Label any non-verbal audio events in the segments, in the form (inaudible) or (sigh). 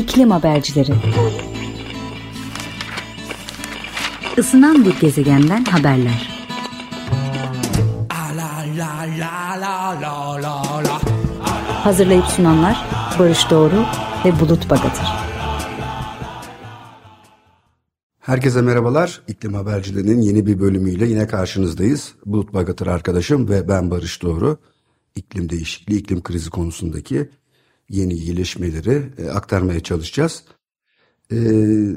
İklim Habercileri Isınan bir gezegenden haberler. Hazırlayıp sunanlar Barış Doğru ve Bulut Bagatır. Herkese merhabalar. İklim Habercilerinin yeni bir bölümüyle yine karşınızdayız. Bulut Bagatır arkadaşım ve ben Barış Doğru. İklim değişikliği, iklim krizi konusundaki yeni gelişmeleri e, aktarmaya çalışacağız. E,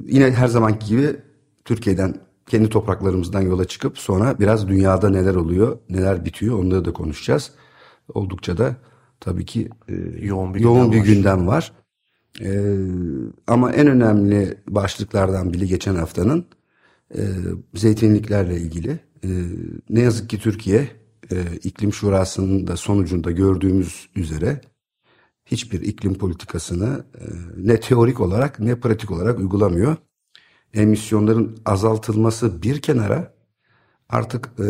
yine her zamanki gibi Türkiye'den kendi topraklarımızdan yola çıkıp sonra biraz dünyada neler oluyor, neler bitiyor onları da konuşacağız. Oldukça da tabii ki e, yoğun bir yoğun gündem bir var. gündem var. E, ama en önemli başlıklardan biri geçen haftanın e, zeytinliklerle ilgili. E, ne yazık ki Türkiye e, iklim şurasının da sonucunda gördüğümüz üzere hiçbir iklim politikasını e, ne teorik olarak ne pratik olarak uygulamıyor. Emisyonların azaltılması bir kenara artık e,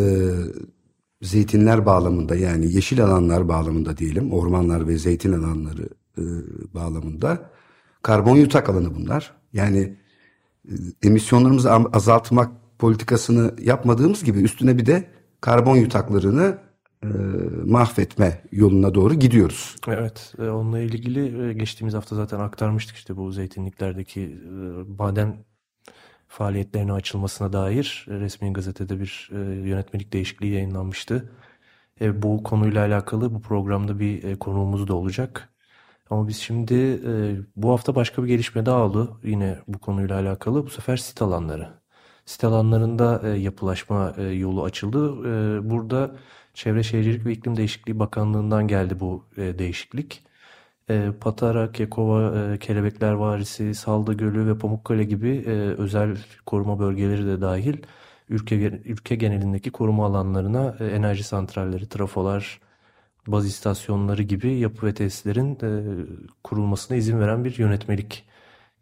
zeytinler bağlamında yani yeşil alanlar bağlamında diyelim ormanlar ve zeytin alanları e, bağlamında karbon yutak alanı bunlar. Yani e, emisyonlarımızı azaltmak politikasını yapmadığımız gibi üstüne bir de karbon yutaklarını e, mahvetme yoluna doğru gidiyoruz. Evet, e, onunla ilgili e, geçtiğimiz hafta zaten aktarmıştık işte bu zeytinliklerdeki e, maden faaliyetlerine açılmasına dair e, resmi gazetede bir e, yönetmelik değişikliği yayınlanmıştı. Bu konuyla alakalı bu programda bir e, konuğumuz da olacak. Ama biz şimdi bu hafta başka bir gelişme daha oldu yine bu konuyla alakalı. Bu sefer sit alanları. Sit alanlarında yapılaşma yolu açıldı. Burada Çevre Şehircilik ve İklim Değişikliği Bakanlığı'ndan geldi bu e, değişiklik. E, Patara, Kekova, e, Kelebekler Varisi, Salda Gölü ve Pamukkale gibi e, özel koruma bölgeleri de dahil ülke, ülke genelindeki koruma alanlarına e, enerji santralleri, trafolar, baz istasyonları gibi yapı ve tesislerin e, kurulmasına izin veren bir yönetmelik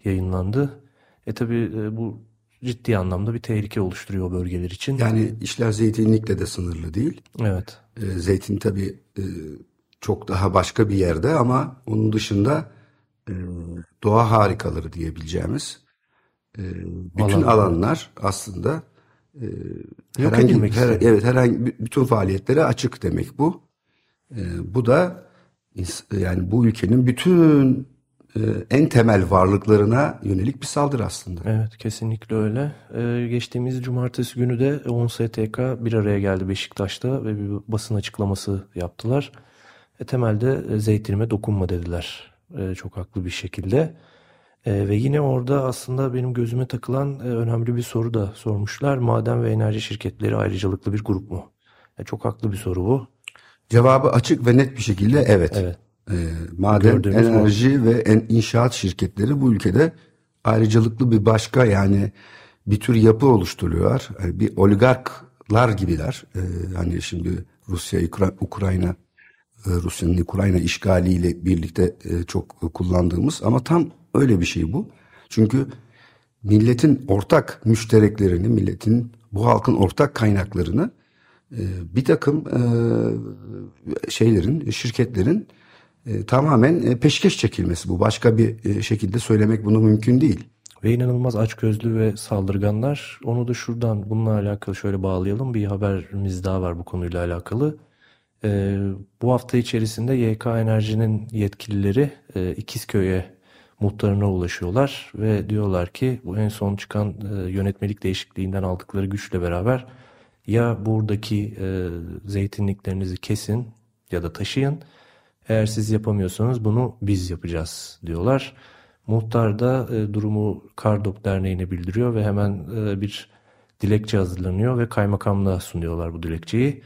yayınlandı. E tabi e, bu ciddi anlamda bir tehlike oluşturuyor bölgeler için. Yani işler zeytinlikle de sınırlı değil. Evet. E, zeytin tabi e, çok daha başka bir yerde ama onun dışında e, doğa harikaları diyebileceğimiz e, bütün Alan. alanlar aslında e, Yok herhangi, her, evet herhangi bütün faaliyetlere açık demek bu. E, bu da yani bu ülkenin bütün en temel varlıklarına yönelik bir saldırı aslında. Evet kesinlikle öyle. Ee, geçtiğimiz cumartesi günü de 10 STK bir araya geldi Beşiktaş'ta ve bir basın açıklaması yaptılar. E, temelde e, zeytinime dokunma dediler e, çok haklı bir şekilde. E, ve yine orada aslında benim gözüme takılan e, önemli bir soru da sormuşlar. Maden ve enerji şirketleri ayrıcalıklı bir grup mu? E, çok haklı bir soru bu. Cevabı açık ve net bir şekilde evet. Evet. E, maden, Gördüğümüz enerji bu. ve en, inşaat şirketleri bu ülkede ayrıcalıklı bir başka yani bir tür yapı oluşturuyorlar. Yani bir oligarklar gibiler. E, hani şimdi Rusya, Ukrayna, e, Rusya'nın Ukrayna işgaliyle birlikte e, çok kullandığımız ama tam öyle bir şey bu. Çünkü milletin ortak müştereklerini, milletin bu halkın ortak kaynaklarını e, bir takım şeylerin, şirketlerin tamamen peşkeş çekilmesi bu. Başka bir şekilde söylemek bunu mümkün değil. Ve inanılmaz açgözlü ve saldırganlar. Onu da şuradan bununla alakalı şöyle bağlayalım. Bir haberimiz daha var bu konuyla alakalı. E, bu hafta içerisinde YK Enerji'nin yetkilileri e, İkizköy'e muhtarına ulaşıyorlar ve diyorlar ki bu en son çıkan e, yönetmelik değişikliğinden aldıkları güçle beraber ya buradaki e, zeytinliklerinizi kesin ya da taşıyın. Eğer siz yapamıyorsanız bunu biz yapacağız diyorlar. Muhtar da e, durumu Kardop Derneği'ne bildiriyor ve hemen e, bir dilekçe hazırlanıyor ve kaymakamlığa sunuyorlar bu dilekçeyi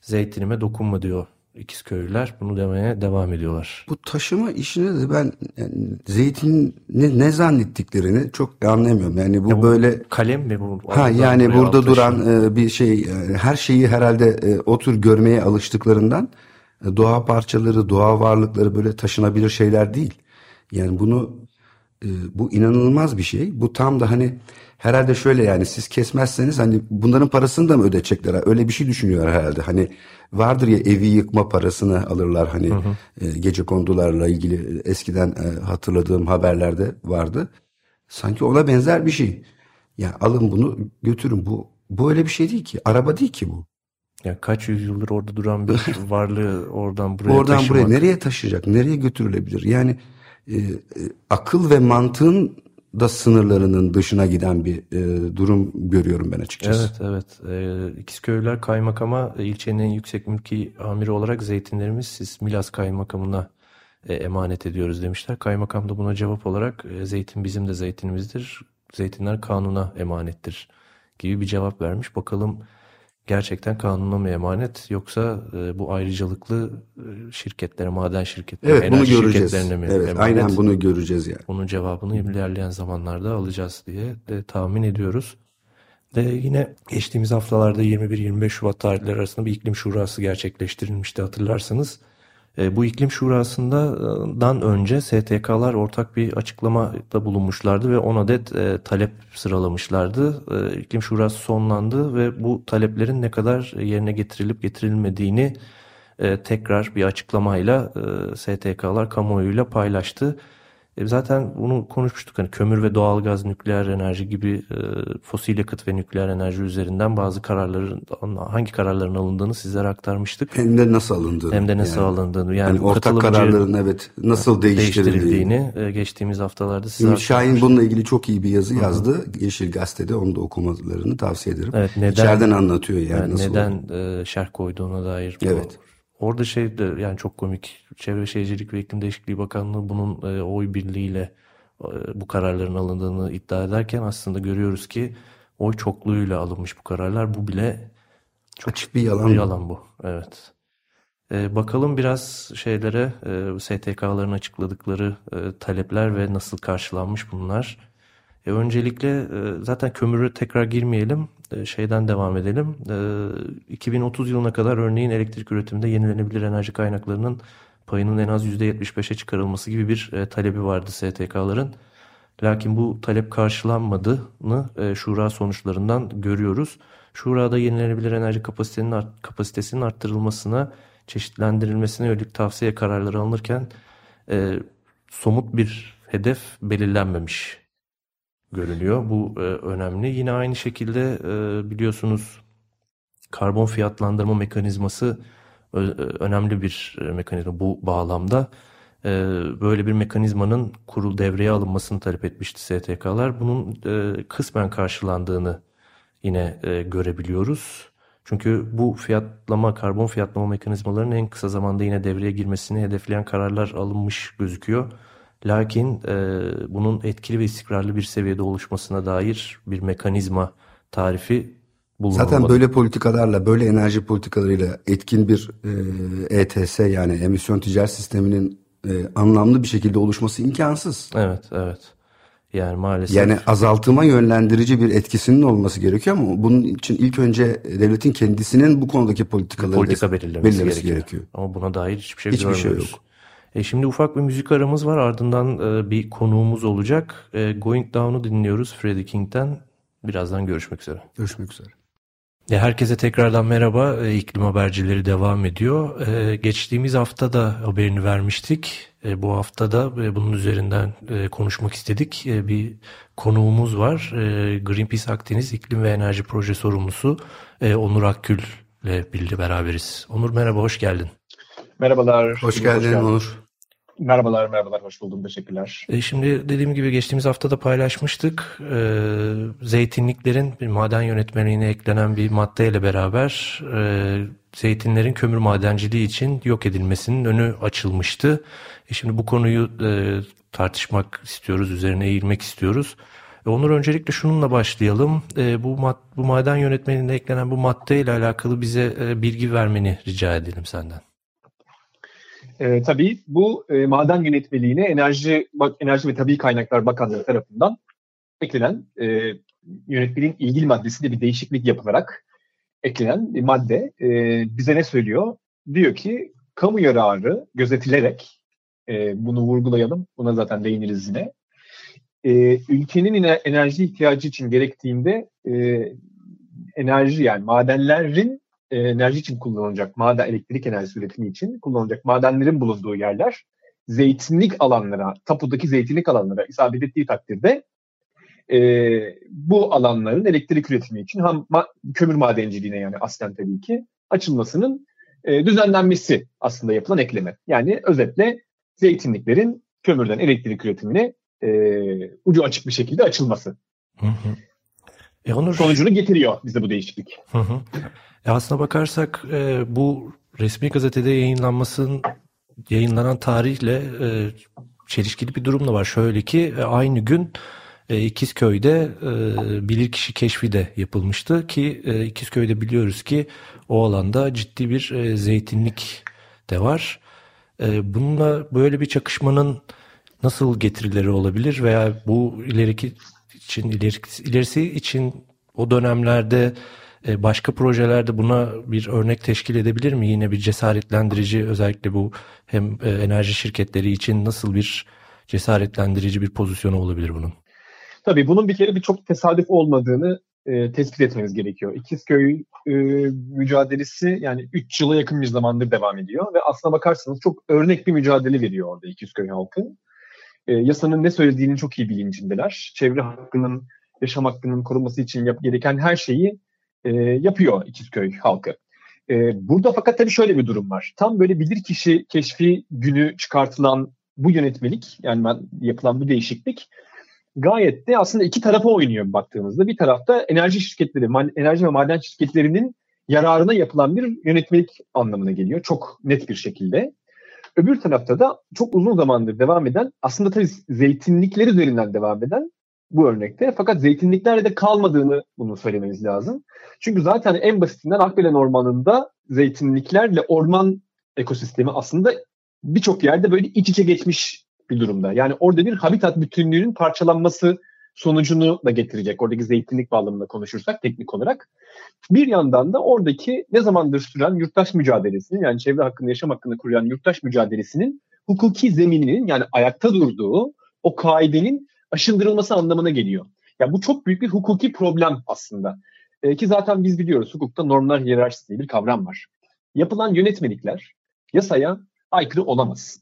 zeytinime dokunma diyor ikiz köylüler. Bunu demeye devam ediyorlar. Bu taşıma işini de ben yani zeytin ne, ne zannettiklerini çok anlayamıyorum. Yani bu, ya bu böyle kalem mi bu? Ha yani burada duran e, bir şey e, her şeyi herhalde e, o tür görmeye alıştıklarından e, doğa parçaları, doğa varlıkları böyle taşınabilir şeyler değil. Yani bunu e, bu inanılmaz bir şey. Bu tam da hani herhalde şöyle yani siz kesmezseniz hani bunların parasını da mı ödeyecekler? Öyle bir şey düşünüyor herhalde. Hani vardır ya evi yıkma parasını alırlar hani hı hı. E, gece kondularla ilgili eskiden e, hatırladığım haberlerde vardı. Sanki ona benzer bir şey. Ya alın bunu götürün bu bu öyle bir şey değil ki. Araba değil ki bu. Ya kaç yüzyıldır orada duran bir (laughs) varlığı oradan buraya Oradan taşımak. buraya nereye taşıyacak? Nereye götürülebilir? Yani e, e, akıl ve mantığın da sınırlarının dışına giden bir e, durum görüyorum ben açıkçası. Evet evet. E, İkizköy'ler kaymakama e, ilçenin en yüksek mülki amiri olarak zeytinlerimiz siz Milas kaymakamına e, emanet ediyoruz demişler. Kaymakam da buna cevap olarak e, zeytin bizim de zeytinimizdir. Zeytinler kanuna emanettir gibi bir cevap vermiş. Bakalım gerçekten kanuna mı emanet yoksa e, bu ayrıcalıklı e, şirketlere, maden şirketlerine, evet, enerji bunu göreceğiz. şirketlerine mi evet, emanet? Aynen bunu göreceğiz yani. Bunun cevabını ilerleyen zamanlarda alacağız diye de tahmin ediyoruz. Ve yine geçtiğimiz haftalarda 21-25 Şubat tarihleri arasında bir iklim şurası gerçekleştirilmişti hatırlarsanız. E, bu iklim şurasından önce STK'lar ortak bir açıklamada bulunmuşlardı ve 10 adet e, talep sıralamışlardı. E, iklim şurası sonlandı ve bu taleplerin ne kadar yerine getirilip getirilmediğini tekrar bir açıklamayla STK'lar kamuoyuyla paylaştı. E, zaten bunu konuşmuştuk. Hani kömür ve doğalgaz, nükleer enerji gibi e, fosil yakıt ve nükleer enerji üzerinden bazı kararların hangi kararların alındığını sizlere aktarmıştık. Hem de nasıl alındığını. Hem de nasıl yani, alındığını. Yani, yani ortak kararların evet nasıl değiştirildiğini. değiştirildiğini e, geçtiğimiz haftalarda size Şahin bununla ilgili çok iyi bir yazı yazdı. Hı-hı. Yeşil Gazete'de onu da okumalarını tavsiye ederim. Evet, neden, İçeriden anlatıyor yani, yani nasıl Neden e, şerh koyduğuna dair. Evet. Orada şey de yani çok komik. Çevre Şehircilik ve İklim Değişikliği Bakanlığı bunun e, oy birliğiyle e, bu kararların alındığını iddia ederken aslında görüyoruz ki oy çokluğuyla alınmış bu kararlar. Bu bile çok açık bir yalan. Bir yalan bu. Evet. E, bakalım biraz şeylere e, STK'ların açıkladıkları e, talepler ve nasıl karşılanmış bunlar. E, öncelikle e, zaten kömürü tekrar girmeyelim. E, şeyden devam edelim. E, 2030 yılına kadar örneğin elektrik üretiminde yenilenebilir enerji kaynaklarının payının en az %75'e çıkarılması gibi bir e, talebi vardı STK'ların. Lakin bu talep karşılanmadığını e, şura sonuçlarından görüyoruz. Şurada yenilenebilir enerji kapasitenin kapasitesinin arttırılmasına, çeşitlendirilmesine yönelik tavsiye kararları alınırken e, somut bir hedef belirlenmemiş görülüyor. Bu e, önemli. Yine aynı şekilde e, biliyorsunuz karbon fiyatlandırma mekanizması ö, önemli bir e, mekanizma bu bağlamda. E, böyle bir mekanizmanın kurul devreye alınmasını talep etmişti STK'lar. Bunun e, kısmen karşılandığını yine e, görebiliyoruz. Çünkü bu fiyatlama, karbon fiyatlama mekanizmalarının en kısa zamanda yine devreye girmesini hedefleyen kararlar alınmış gözüküyor. Lakin e, bunun etkili ve istikrarlı bir seviyede oluşmasına dair bir mekanizma tarifi bulunmalı. Zaten böyle politikalarla, böyle enerji politikalarıyla etkin bir e, ETS yani emisyon ticaret sisteminin e, anlamlı bir şekilde oluşması imkansız. Evet, evet. Yani maalesef. Yani azaltıma yönlendirici bir etkisinin olması gerekiyor ama bunun için ilk önce devletin kendisinin bu konudaki politikaları politika belirlemesi, belirlemesi gerekiyor. gerekiyor. Ama buna dair hiçbir şey hiçbir şey yok. E şimdi ufak bir müzik aramız var. Ardından e, bir konuğumuz olacak. E, Going Down'u dinliyoruz Freddie King'den. Birazdan görüşmek üzere. Görüşmek üzere. E, herkese tekrardan merhaba. E, iklim habercileri devam ediyor. E, geçtiğimiz hafta da haberini vermiştik. Bu hafta da bunun üzerinden konuşmak istedik. Bir konuğumuz var. Greenpeace Akdeniz İklim ve Enerji Proje Sorumlusu Onur Akgül ile birlikte beraberiz. Onur merhaba, hoş geldin. Merhabalar. Hoş geldin hoş Onur. Merhabalar, merhabalar. Hoş buldum. Teşekkürler. E şimdi dediğim gibi geçtiğimiz hafta da paylaşmıştık. E, zeytinliklerin bir maden yönetmeliğine eklenen bir maddeyle beraber e, zeytinlerin kömür madenciliği için yok edilmesinin önü açılmıştı. E şimdi bu konuyu e, tartışmak istiyoruz, üzerine eğilmek istiyoruz. E, Onur öncelikle şununla başlayalım. E, bu mad bu maden yönetmeliğine eklenen bu maddeyle alakalı bize e, bilgi vermeni rica edelim senden. E, tabii bu e, maden yönetmeliğine Enerji bak Enerji ve Tabii Kaynaklar Bakanlığı tarafından eklenen e, yönetmeliğin ilgili maddesinde bir değişiklik yapılarak eklenen bir madde e, bize ne söylüyor? Diyor ki kamu yararı gözetilerek e, bunu vurgulayalım. Buna zaten değiniriz yine. e, ülkenin enerji ihtiyacı için gerektiğinde e, enerji yani madenlerin e, enerji için kullanılacak, maden elektrik enerjisi üretimi için kullanılacak madenlerin bulunduğu yerler zeytinlik alanlara, tapudaki zeytinlik alanlara isabet ettiği takdirde e, bu alanların elektrik üretimi için ham, ma, kömür madenciliğine yani aslen tabii ki açılmasının e, düzenlenmesi aslında yapılan ekleme. Yani özetle zeytinliklerin kömürden elektrik üretimine e, ucu açık bir şekilde açılması. Hı hı. E Onur, Sonucunu getiriyor bize bu değişiklik. Hı hı. E aslına bakarsak e, bu resmi gazetede yayınlanmasının yayınlanan tarihle e, çelişkili bir durum da var. Şöyle ki e, aynı gün e, İkizköy'de e, bilirkişi keşfi de yapılmıştı ki e, İkizköy'de biliyoruz ki o alanda ciddi bir e, zeytinlik de var. E, bununla böyle bir çakışmanın nasıl getirileri olabilir veya bu ileriki için ilerisi, için o dönemlerde e, başka projelerde buna bir örnek teşkil edebilir mi? Yine bir cesaretlendirici özellikle bu hem e, enerji şirketleri için nasıl bir cesaretlendirici bir pozisyonu olabilir bunun? Tabii bunun bir kere bir çok tesadüf olmadığını e, tespit etmeniz gerekiyor. İkizköy e, mücadelesi yani 3 yıla yakın bir zamandır devam ediyor ve aslına bakarsanız çok örnek bir mücadele veriyor orada İkizköy halkı. E, yasanın ne söylediğini çok iyi bilincindeler. Çevre hakkının, yaşam hakkının korunması için yap, gereken her şeyi e, yapıyor İkizköy halkı. E, burada fakat tabii şöyle bir durum var. Tam böyle bilir kişi keşfi günü çıkartılan bu yönetmelik yani ben, yapılan bu değişiklik gayet de aslında iki tarafa oynuyor baktığımızda. Bir tarafta enerji şirketleri, enerji ve maden şirketlerinin yararına yapılan bir yönetmelik anlamına geliyor. Çok net bir şekilde. Öbür tarafta da çok uzun zamandır devam eden, aslında tabii zeytinlikler üzerinden devam eden bu örnekte. Fakat zeytinliklerde de kalmadığını bunu söylememiz lazım. Çünkü zaten en basitinden Akbelen Ormanı'nda zeytinliklerle orman ekosistemi aslında birçok yerde böyle iç içe geçmiş bir durumda. Yani orada bir habitat bütünlüğünün parçalanması sonucunu da getirecek. Oradaki zeytinlik bağlamında konuşursak teknik olarak. Bir yandan da oradaki ne zamandır süren yurttaş mücadelesinin yani çevre hakkında yaşam hakkında kurulan yurttaş mücadelesinin hukuki zemininin yani ayakta durduğu o kaidenin aşındırılması anlamına geliyor. Ya bu çok büyük bir hukuki problem aslında. E, ki zaten biz biliyoruz hukukta normlar hiyerarşisi diye bir kavram var. Yapılan yönetmelikler yasaya aykırı olamaz.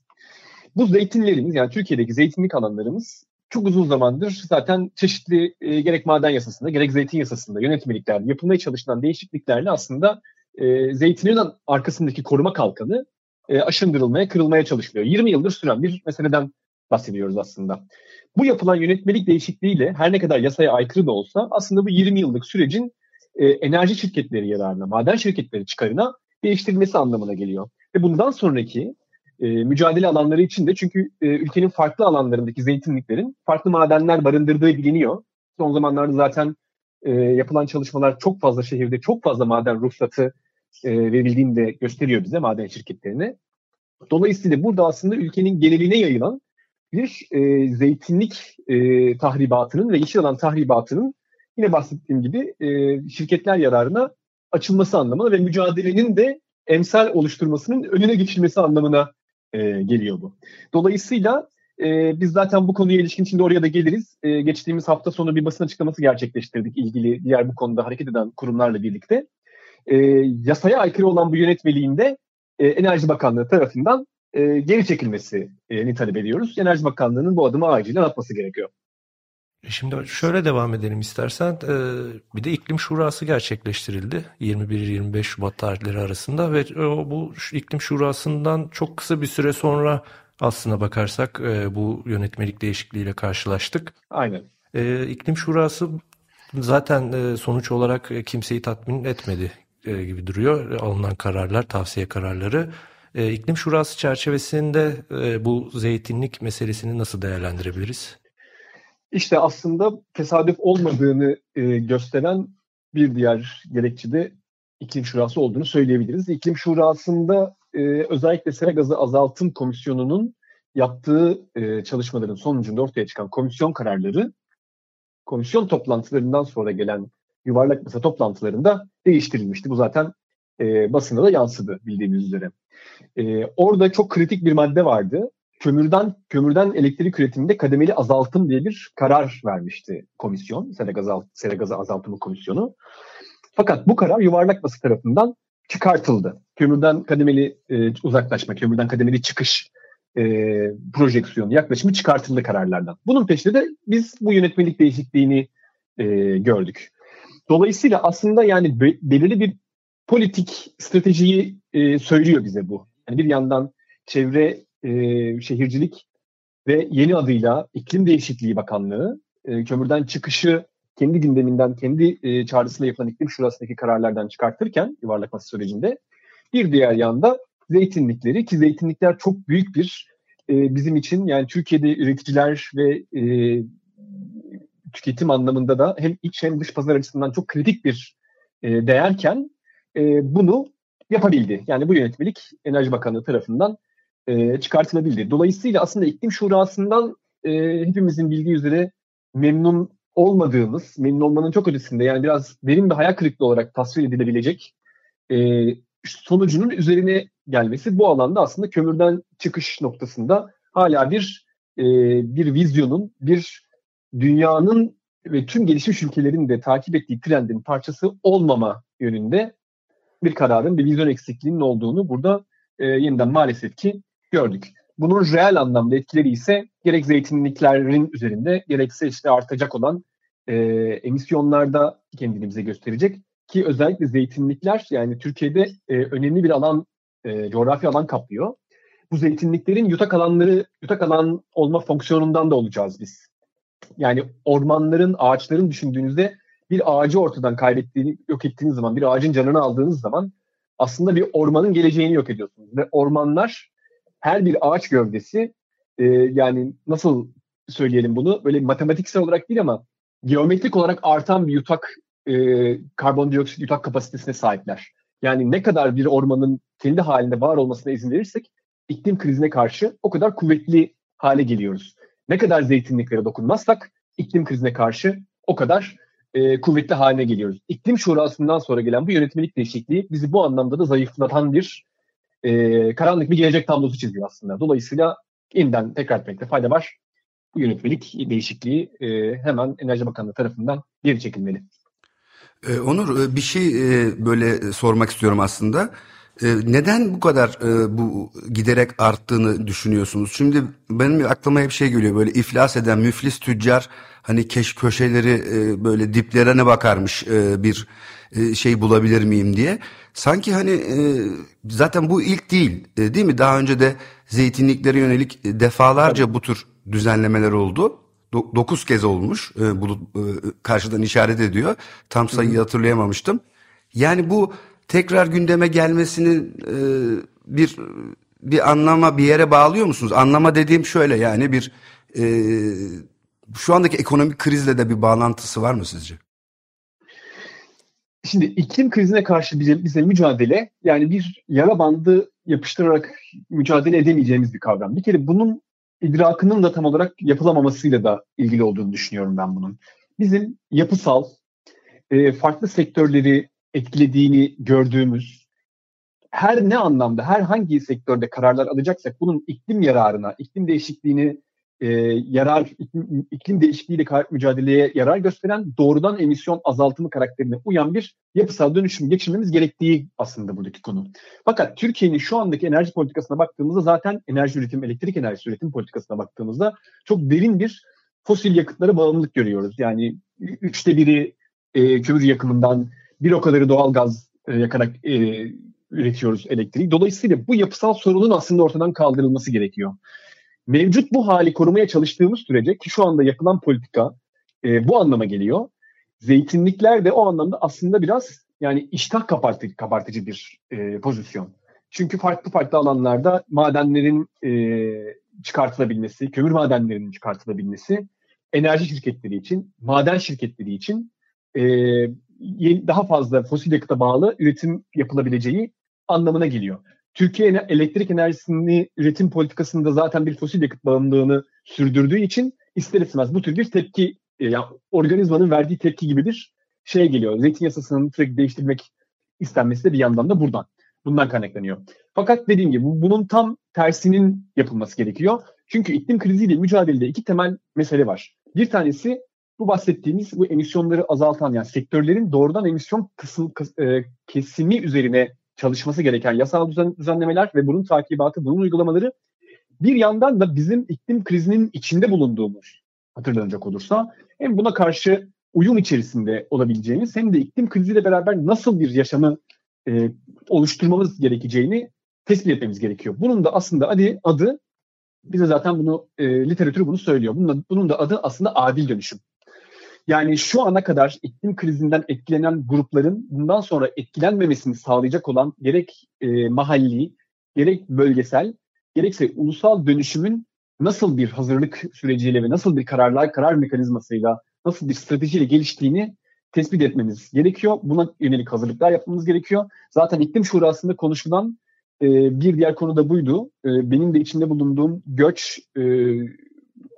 Bu zeytinlerimiz yani Türkiye'deki zeytinlik alanlarımız çok uzun zamandır zaten çeşitli e, gerek maden yasasında gerek zeytin yasasında yönetmeliklerde yapılmaya çalışılan değişikliklerle aslında e, zeytinin arkasındaki koruma kalkanı e, aşındırılmaya, kırılmaya çalışılıyor. 20 yıldır süren bir meseleden bahsediyoruz aslında. Bu yapılan yönetmelik değişikliğiyle her ne kadar yasaya aykırı da olsa aslında bu 20 yıllık sürecin e, enerji şirketleri yararına, maden şirketleri çıkarına değiştirilmesi anlamına geliyor. Ve bundan sonraki e, mücadele alanları için de çünkü e, ülkenin farklı alanlarındaki zeytinliklerin farklı madenler barındırdığı biliniyor. Son zamanlarda zaten e, yapılan çalışmalar çok fazla şehirde çok fazla maden ruhsatı e, verildiğini de gösteriyor bize maden şirketlerine. Dolayısıyla burada aslında ülkenin geneline yayılan bir e, zeytinlik e, tahribatının ve yeşil alan tahribatının yine bahsettiğim gibi e, şirketler yararına açılması anlamına ve mücadelenin de emsal oluşturmasının önüne geçilmesi anlamına e, geliyor bu. Dolayısıyla e, biz zaten bu konuya ilişkin şimdi oraya da geliriz. E, geçtiğimiz hafta sonu bir basın açıklaması gerçekleştirdik ilgili diğer bu konuda hareket eden kurumlarla birlikte. E, yasaya aykırı olan bu yönetmeliğinde e, Enerji Bakanlığı tarafından e, geri çekilmesi e, talep ediyoruz. Enerji Bakanlığı'nın bu adımı acilen atması gerekiyor. E, şimdi şöyle devam edelim istersen. E, bir de iklim şurası gerçekleştirildi 21-25 Şubat tarihleri arasında ve bu iklim şurasından çok kısa bir süre sonra aslına bakarsak e, bu yönetmelik değişikliğiyle karşılaştık. Aynen. İklim şurası zaten sonuç olarak kimseyi tatmin etmedi gibi duruyor. Alınan kararlar, tavsiye kararları. İklim şurası çerçevesinde bu zeytinlik meselesini nasıl değerlendirebiliriz? İşte aslında tesadüf olmadığını e, gösteren bir diğer gerekçe de iklim şurası olduğunu söyleyebiliriz. İklim şurasında e, özellikle sera gazı azaltım komisyonunun yaptığı e, çalışmaların sonucunda ortaya çıkan komisyon kararları komisyon toplantılarından sonra gelen yuvarlak masa toplantılarında değiştirilmişti. Bu zaten e, basına da yansıdı bildiğimiz üzere. E, orada çok kritik bir madde vardı kömürden kömürden elektrik üretiminde kademeli azaltım diye bir karar vermişti komisyon, sera gazı, sera gazı azaltımı komisyonu. Fakat bu karar yuvarlak masa tarafından çıkartıldı. Kömürden kademeli e, uzaklaşma, kömürden kademeli çıkış e, projeksiyonu, yaklaşımı çıkartıldı kararlardan. Bunun peşinde de biz bu yönetmelik değişikliğini e, gördük. Dolayısıyla aslında yani be, belirli bir politik stratejiyi e, söylüyor bize bu. Yani bir yandan çevre e, şehircilik ve yeni adıyla iklim değişikliği bakanlığı e, kömürden çıkışı kendi gündeminden, kendi e, çağrısıyla yapılan iklim şurasındaki kararlardan çıkartırken yuvarlak sürecinde bir diğer yanda zeytinlikleri ki zeytinlikler çok büyük bir e, bizim için yani Türkiye'de üreticiler ve e, tüketim anlamında da hem iç hem dış pazar açısından çok kritik bir e, değerken e, bunu yapabildi. Yani bu yönetmelik Enerji Bakanlığı tarafından e, çıkartılabildi. Dolayısıyla aslında iklim şurasından e, hepimizin bildiği üzere memnun olmadığımız, memnun olmanın çok ötesinde yani biraz derin bir hayal kırıklığı olarak tasvir edilebilecek e, sonucunun üzerine gelmesi bu alanda aslında kömürden çıkış noktasında hala bir e, bir vizyonun, bir dünyanın ve tüm gelişmiş ülkelerin de takip ettiği trendin parçası olmama yönünde bir kararın, bir vizyon eksikliğinin olduğunu burada e, yeniden maalesef ki gördük. Bunun reel anlamda etkileri ise gerek zeytinliklerin üzerinde gerekse işte artacak olan e, emisyonlarda kendini bize gösterecek. Ki özellikle zeytinlikler yani Türkiye'de e, önemli bir alan, e, coğrafi alan kaplıyor. Bu zeytinliklerin yutak alanları, yutak alan olma fonksiyonundan da olacağız biz. Yani ormanların, ağaçların düşündüğünüzde bir ağacı ortadan kaybettiğini, yok ettiğiniz zaman, bir ağacın canını aldığınız zaman aslında bir ormanın geleceğini yok ediyorsunuz. Ve ormanlar her bir ağaç gövdesi e, yani nasıl söyleyelim bunu böyle matematiksel olarak değil ama geometrik olarak artan bir yutak e, karbondioksit yutak kapasitesine sahipler. Yani ne kadar bir ormanın kendi halinde var olmasına izin verirsek iklim krizine karşı o kadar kuvvetli hale geliyoruz. Ne kadar zeytinliklere dokunmazsak iklim krizine karşı o kadar e, kuvvetli haline geliyoruz. İklim şurasından sonra gelen bu yönetmelik değişikliği bizi bu anlamda da zayıflatan bir e, karanlık bir gelecek tablosu çiziyor aslında. Dolayısıyla yeniden tekrar etmekte fayda var. Bu yönetmelik değişikliği e, hemen Enerji Bakanlığı tarafından geri çekilmeli. Ee, Onur e, bir şey e, böyle sormak istiyorum aslında. E, neden bu kadar bu giderek arttığını düşünüyorsunuz? Şimdi benim aklıma hep şey geliyor böyle iflas eden müflis tüccar hani keş köşeleri böyle diplere ne bakarmış bir şey bulabilir miyim diye. Sanki hani zaten bu ilk değil değil mi? Daha önce de zeytinliklere yönelik defalarca bu tür düzenlemeler oldu. 9 kez olmuş e, bulut e, karşıdan işaret ediyor. Tam sayıyı hatırlayamamıştım. Yani bu tekrar gündeme gelmesini e, bir bir anlama bir yere bağlıyor musunuz? Anlama dediğim şöyle yani bir e, şu andaki ekonomik krizle de bir bağlantısı var mı sizce? Şimdi iklim krizine karşı bize, bize mücadele yani bir yara bandı yapıştırarak mücadele edemeyeceğimiz bir kavram. Bir kere bunun idrakının da tam olarak yapılamamasıyla da ilgili olduğunu düşünüyorum ben bunun. Bizim yapısal, e, farklı sektörleri etkilediğini gördüğümüz her ne anlamda, her hangi sektörde kararlar alacaksak bunun iklim yararına, iklim değişikliğini e, yarar, iklim, iklim değişikliğiyle mücadeleye yarar gösteren doğrudan emisyon azaltımı karakterine uyan bir yapısal dönüşüm geçirmemiz gerektiği aslında buradaki konu. Fakat Türkiye'nin şu andaki enerji politikasına baktığımızda zaten enerji üretim, elektrik enerji üretim politikasına baktığımızda çok derin bir fosil yakıtlara bağımlılık görüyoruz. Yani üçte biri e, kömür yakımından, bir o kadarı doğal gaz e, yakarak e, üretiyoruz elektriği. Dolayısıyla bu yapısal sorunun aslında ortadan kaldırılması gerekiyor mevcut bu hali korumaya çalıştığımız sürece ki şu anda yapılan politika e, bu anlama geliyor. Zeytinlikler de o anlamda aslında biraz yani iştah kabartıcı, kabartıcı bir e, pozisyon. Çünkü farklı farklı alanlarda madenlerin e, çıkartılabilmesi, kömür madenlerinin çıkartılabilmesi enerji şirketleri için, maden şirketleri için e, daha fazla fosil yakıta bağlı üretim yapılabileceği anlamına geliyor. Türkiye elektrik enerjisini üretim politikasında zaten bir fosil yakıt bağımlılığını sürdürdüğü için ister istemez bu tür bir tepki, e, yani organizmanın verdiği tepki gibi bir şey geliyor. Zeytin yasasının sürekli değiştirmek istenmesi de bir yandan da buradan. Bundan kaynaklanıyor. Fakat dediğim gibi bunun tam tersinin yapılması gerekiyor. Çünkü iklim kriziyle mücadelede iki temel mesele var. Bir tanesi bu bahsettiğimiz bu emisyonları azaltan yani sektörlerin doğrudan emisyon kısım, e, kesimi üzerine çalışması gereken yasal düzen, düzenlemeler ve bunun takibatı, bunun uygulamaları bir yandan da bizim iklim krizinin içinde bulunduğumuz hatırlanacak olursa hem buna karşı uyum içerisinde olabileceğimiz hem de iklim kriziyle beraber nasıl bir yaşamı e, oluşturmamız gerekeceğini tespit etmemiz gerekiyor. Bunun da aslında adı, adı bize zaten bunu e, literatürü bunu söylüyor. Bunun bunun da adı aslında adil dönüşüm. Yani şu ana kadar iklim krizinden etkilenen grupların bundan sonra etkilenmemesini sağlayacak olan gerek e, mahalli, gerek bölgesel, gerekse ulusal dönüşümün nasıl bir hazırlık süreciyle ve nasıl bir kararlar, karar mekanizmasıyla, nasıl bir stratejiyle geliştiğini tespit etmemiz gerekiyor. Buna yönelik hazırlıklar yapmamız gerekiyor. Zaten iklim şurasında konuşulan e, bir diğer konu da buydu. E, benim de içinde bulunduğum göç, e,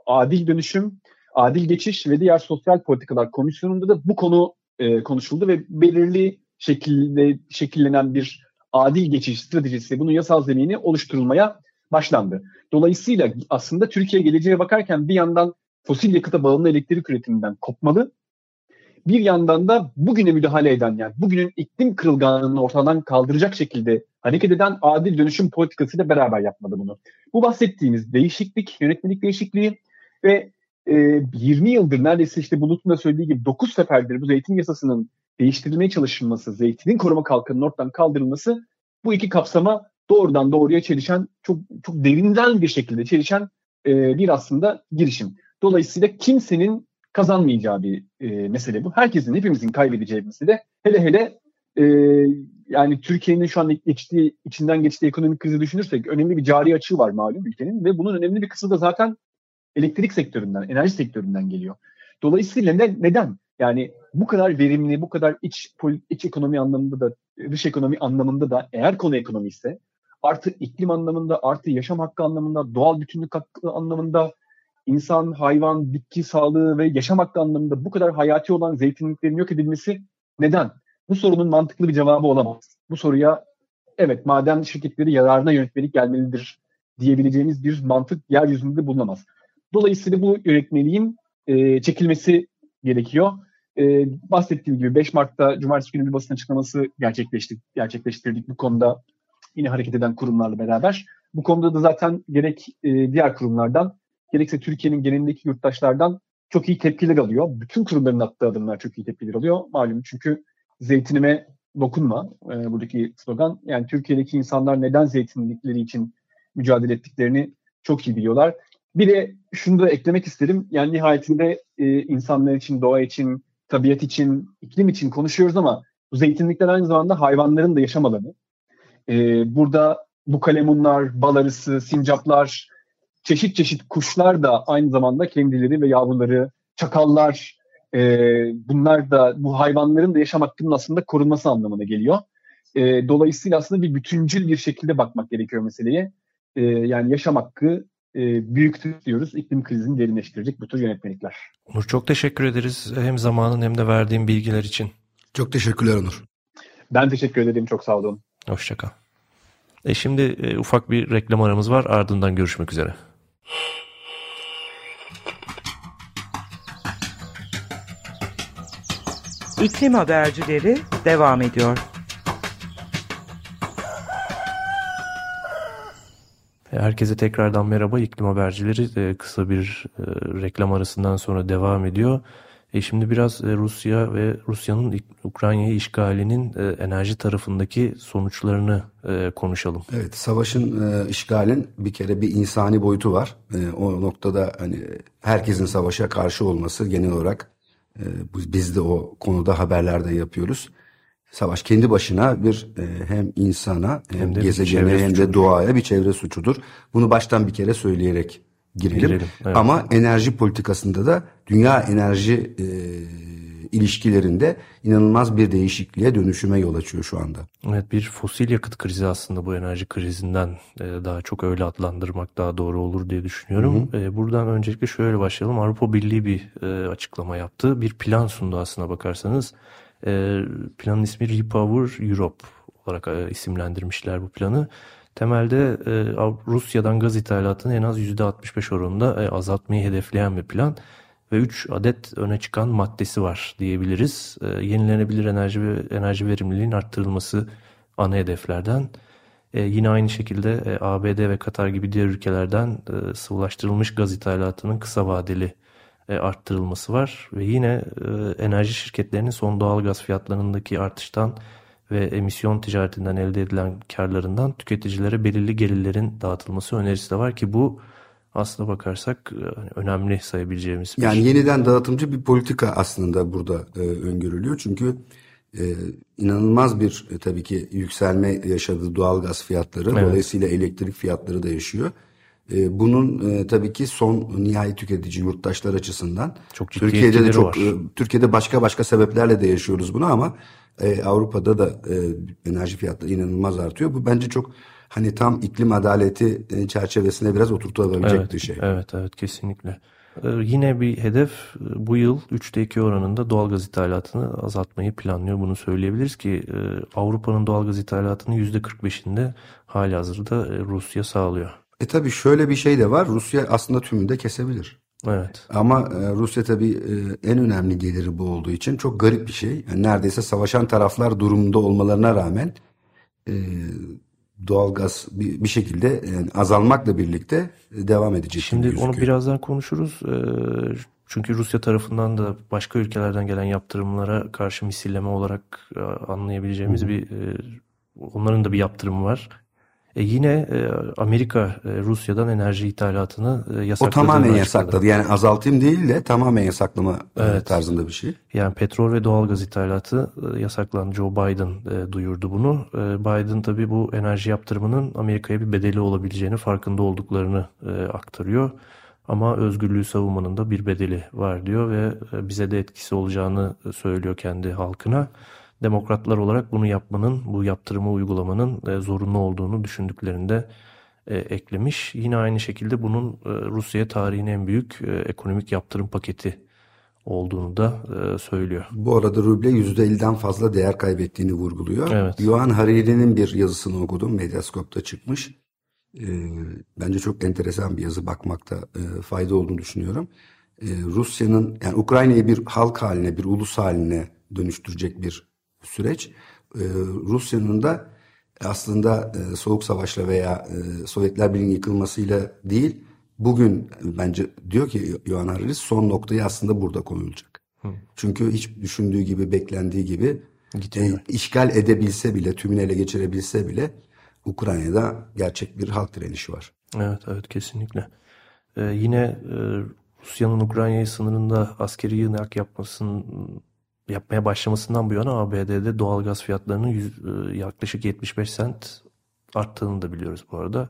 adil dönüşüm, adil geçiş ve diğer sosyal politikalar komisyonunda da bu konu e, konuşuldu ve belirli şekilde şekillenen bir adil geçiş stratejisi, bunun yasal zemini oluşturulmaya başlandı. Dolayısıyla aslında Türkiye geleceğe bakarken bir yandan fosil yakıta bağımlı elektrik üretiminden kopmalı. Bir yandan da bugüne müdahale eden yani bugünün iklim kırılganlığını ortadan kaldıracak şekilde hareket eden adil dönüşüm politikasıyla beraber yapmalı bunu. Bu bahsettiğimiz değişiklik, yönetmelik değişikliği ve e, 20 yıldır neredeyse işte Bulut'un da söylediği gibi 9 seferdir bu zeytin yasasının değiştirilmeye çalışılması, zeytinin koruma kalkanının ortadan kaldırılması bu iki kapsama doğrudan doğruya çelişen, çok çok derinden bir şekilde çelişen e, bir aslında girişim. Dolayısıyla kimsenin kazanmayacağı bir e, mesele bu. Herkesin, hepimizin kaybedeceği bir mesele. Hele hele e, yani Türkiye'nin şu an geçtiği, içinden geçtiği ekonomik krizi düşünürsek önemli bir cari açığı var malum ülkenin ve bunun önemli bir kısmı da zaten elektrik sektöründen, enerji sektöründen geliyor. Dolayısıyla ne, neden? Yani bu kadar verimli, bu kadar iç, iç ekonomi anlamında da, dış ekonomi anlamında da eğer konu ekonomi ise artı iklim anlamında, artı yaşam hakkı anlamında, doğal bütünlük hakkı anlamında, insan, hayvan, bitki sağlığı ve yaşam hakkı anlamında bu kadar hayati olan zeytinliklerin yok edilmesi neden? Bu sorunun mantıklı bir cevabı olamaz. Bu soruya evet maden şirketleri yararına yönetmelik gelmelidir diyebileceğimiz bir mantık yeryüzünde bulunamaz. Dolayısıyla bu yönetmeliğin e, çekilmesi gerekiyor. E, bahsettiğim gibi 5 Mart'ta Cumartesi günü bir basın açıklaması gerçekleştik, gerçekleştirdik bu konuda yine hareket eden kurumlarla beraber. Bu konuda da zaten gerek e, diğer kurumlardan gerekse Türkiye'nin genelindeki yurttaşlardan çok iyi tepkiler alıyor. Bütün kurumların attığı adımlar çok iyi tepkiler alıyor. Malum çünkü zeytinime dokunma e, buradaki slogan. Yani Türkiye'deki insanlar neden zeytinlikleri için mücadele ettiklerini çok iyi biliyorlar. Bir de şunu da eklemek isterim. Yani nihayetinde e, insanlar için, doğa için, tabiat için, iklim için konuşuyoruz ama bu zeytinlikler aynı zamanda hayvanların da yaşam alanı. E, burada bu kalemunlar, bal arısı, sincaplar, çeşit çeşit kuşlar da aynı zamanda kendileri ve yavruları, çakallar, e, bunlar da bu hayvanların da yaşam hakkının aslında korunması anlamına geliyor. E, dolayısıyla aslında bir bütüncül bir şekilde bakmak gerekiyor meseleye. E, yani yaşam hakkı e, büyüktür diyoruz. İklim krizini derinleştirecek bu tür yönetmelikler. Onur çok teşekkür ederiz hem zamanın hem de verdiğin bilgiler için. Çok teşekkürler Onur. Ben teşekkür ederim. Çok sağ olun. Hoşçakal. E şimdi e, ufak bir reklam aramız var. Ardından görüşmek üzere. İklim habercileri devam ediyor. Herkese tekrardan merhaba. İklim habercileri kısa bir e, reklam arasından sonra devam ediyor. E şimdi biraz e, Rusya ve Rusya'nın Ukrayna'yı işgalinin e, enerji tarafındaki sonuçlarını e, konuşalım. Evet, savaşın e, işgalin bir kere bir insani boyutu var. E, o noktada hani herkesin savaşa karşı olması genel olarak e, biz de o konuda haberlerde yapıyoruz. Savaş kendi başına bir e, hem insana hem, hem gezegene hem de doğaya bir çevre suçudur. Bunu baştan bir kere söyleyerek girelim. girelim evet. Ama enerji politikasında da dünya enerji e, ilişkilerinde inanılmaz bir değişikliğe dönüşüme yol açıyor şu anda. Evet bir fosil yakıt krizi aslında bu enerji krizinden e, daha çok öyle adlandırmak daha doğru olur diye düşünüyorum. Hı hı. E, buradan öncelikle şöyle başlayalım. Avrupa Birliği bir e, açıklama yaptı. Bir plan sundu aslına bakarsanız. Planın ismi Repower Europe olarak isimlendirmişler bu planı. Temelde e, Rusya'dan gaz ithalatını en az %65 oranında e, azaltmayı hedefleyen bir plan ve 3 adet öne çıkan maddesi var diyebiliriz. E, yenilenebilir enerji ve enerji verimliliğinin arttırılması ana hedeflerden. E, yine aynı şekilde e, ABD ve Katar gibi diğer ülkelerden e, sıvılaştırılmış gaz ithalatının kısa vadeli e, arttırılması var. Ve yine e, enerji şirketlerinin son doğal gaz fiyatlarındaki artıştan ve emisyon ticaretinden elde edilen karlarından tüketicilere belirli gelirlerin dağıtılması önerisi de var ki bu aslına bakarsak e, önemli sayabileceğimiz bir Yani şey. yeniden dağıtımcı bir politika aslında burada e, öngörülüyor. Çünkü e, inanılmaz bir e, tabii ki yükselme yaşadı doğal gaz fiyatları. Evet. Dolayısıyla elektrik fiyatları da yaşıyor. E, bunun e, tabii ki son nihai tüketici yurttaşlar açısından çok ciddi Türkiye'de de çok var. E, Türkiye'de başka başka sebeplerle de yaşıyoruz bunu ama e, Avrupa'da da enerji fiyatları inanılmaz artıyor. Bu bence çok hani tam iklim adaleti çerçevesine biraz oturtulabilecek evet, bir şey. Evet evet kesinlikle. Ee, yine bir hedef bu yıl 3'te 2 oranında doğalgaz ithalatını azaltmayı planlıyor. Bunu söyleyebiliriz ki Avrupa'nın doğalgaz ithalatının %45'inde hali hazırda Rusya sağlıyor. E tabi şöyle bir şey de var. Rusya aslında tümünde kesebilir. Evet. Ama e, Rusya tabii e, en önemli geliri bu olduğu için çok garip bir şey. Yani neredeyse savaşan taraflar durumunda olmalarına rağmen e, doğalgaz bir, bir şekilde yani azalmakla birlikte devam edecek. Şimdi onu birazdan konuşuruz. E, çünkü Rusya tarafından da başka ülkelerden gelen yaptırımlara karşı misilleme olarak anlayabileceğimiz Hı. bir e, onların da bir yaptırımı var. E yine e, Amerika e, Rusya'dan enerji ithalatını e, yasakladı. O tamamen yasakladı. Yani azaltayım değil de tamamen yasaklama e, evet. tarzında bir şey. Yani petrol ve doğalgaz ithalatı e, yasaklandı. Joe Biden e, duyurdu bunu. E, Biden tabii bu enerji yaptırımının Amerika'ya bir bedeli olabileceğini farkında olduklarını e, aktarıyor. Ama özgürlüğü savunmanın da bir bedeli var diyor ve e, bize de etkisi olacağını söylüyor kendi halkına demokratlar olarak bunu yapmanın, bu yaptırımı uygulamanın e, zorunlu olduğunu düşündüklerinde e, eklemiş. Yine aynı şekilde bunun e, Rusya tarihinin en büyük e, ekonomik yaptırım paketi olduğunu da e, söylüyor. Bu arada ruble %50'den fazla değer kaybettiğini vurguluyor. Evet. Yuan Hariri'nin bir yazısını okudum. Medyascope'da çıkmış. E, bence çok enteresan bir yazı bakmakta e, fayda olduğunu düşünüyorum. E, Rusya'nın yani Ukrayna'yı bir halk haline, bir ulus haline dönüştürecek bir süreç. E, Rusya'nın da aslında e, Soğuk Savaş'la veya e, Sovyetler Birliği'nin yıkılmasıyla değil, bugün bence diyor ki Yohan Hariris son noktayı aslında burada konulacak. Hı. Çünkü hiç düşündüğü gibi, beklendiği gibi e, işgal edebilse bile, tümünü ele geçirebilse bile Ukrayna'da gerçek bir halk direnişi var. Evet, evet kesinlikle. Ee, yine e, Rusya'nın Ukrayna'yı sınırında askeri yığınak yapmasının yapmaya başlamasından bu yana ABD'de doğalgaz fiyatlarının yüz, e, yaklaşık 75 sent arttığını da biliyoruz bu arada.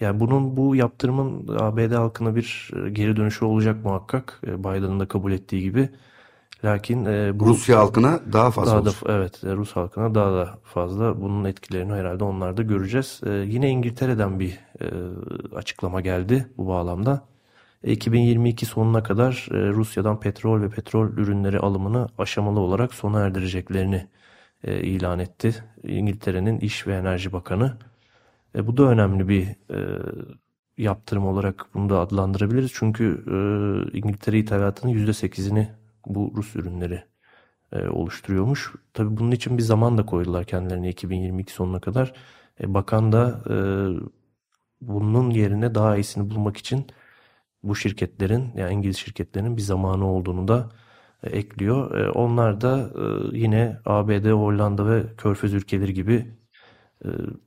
Yani bunun bu yaptırımın ABD halkına bir e, geri dönüşü olacak muhakkak. E, Biden'ın da kabul ettiği gibi. Lakin bu, Rusya halkına daha fazla daha da, Evet Rus halkına daha da fazla bunun etkilerini herhalde onlar da göreceğiz. Yine İngiltere'den bir açıklama geldi bu bağlamda. 2022 sonuna kadar e, Rusya'dan petrol ve petrol ürünleri alımını aşamalı olarak sona erdireceklerini e, ilan etti. İngiltere'nin İş ve Enerji Bakanı. E, bu da önemli bir yaptırım olarak bunu da adlandırabiliriz. Çünkü İngiltere ithalatının %8'ini bu Rus ürünleri oluşturuyormuş. Tabii bunun için bir zaman da koydular kendilerine 2022 sonuna kadar. Bakan da bunun yerine daha iyisini bulmak için bu şirketlerin yani İngiliz şirketlerinin bir zamanı olduğunu da e, ekliyor. E, onlar da e, yine ABD, Hollanda ve Körfez ülkeleri gibi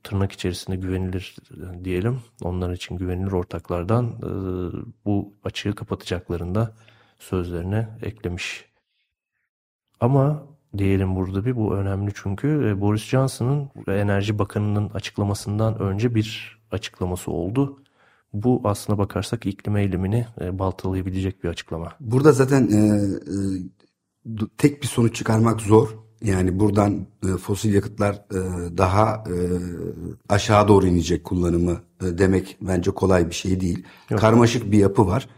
tırnak içerisinde güvenilir diyelim. Onlar için güvenilir ortaklardan bu açığı kapatacaklarında sözlerine eklemiş. Ama diyelim burada bir bu önemli çünkü Boris Johnson'ın Enerji Bakanı'nın açıklamasından önce bir açıklaması oldu. Bu aslına bakarsak iklim eylemini e, baltalayabilecek bir açıklama. Burada zaten e, e, tek bir sonuç çıkarmak zor. Yani buradan e, fosil yakıtlar e, daha e, aşağı doğru inecek kullanımı e, demek bence kolay bir şey değil. Yok. Karmaşık bir yapı var.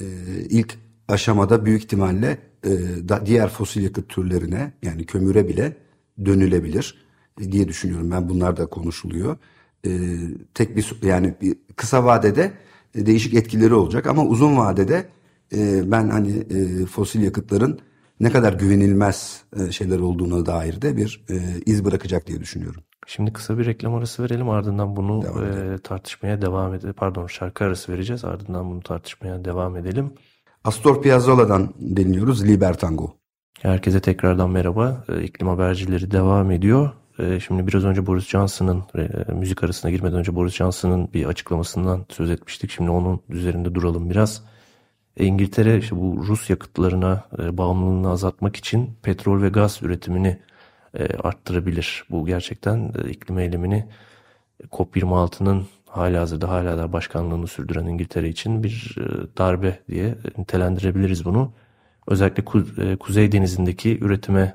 E, ilk aşamada büyük ihtimalle e, da, diğer fosil yakıt türlerine yani kömüre bile dönülebilir diye düşünüyorum. Ben bunlar da konuşuluyor. E, tek bir yani bir kısa vadede e, değişik etkileri olacak ama uzun vadede e, ben hani e, fosil yakıtların ne kadar güvenilmez e, şeyler olduğuna dair de bir e, iz bırakacak diye düşünüyorum. Şimdi kısa bir reklam arası verelim ardından bunu e, tartışmaya devam edelim. Pardon şarkı arası vereceğiz ardından bunu tartışmaya devam edelim. Astor Piazzolla'dan dinliyoruz Libertango. Herkese tekrardan merhaba. E, iklim habercileri devam ediyor. E, şimdi biraz önce Boris Johnson'ın e, müzik arasına girmeden önce Boris Johnson'ın bir açıklamasından söz etmiştik. Şimdi onun üzerinde duralım biraz. İngiltere işte bu Rus yakıtlarına bağımlılığını azaltmak için petrol ve gaz üretimini arttırabilir. Bu gerçekten iklim eylemini COP26'nın hala hazırda hala da başkanlığını sürdüren İngiltere için bir darbe diye nitelendirebiliriz bunu. Özellikle Kuzey Denizi'ndeki üretime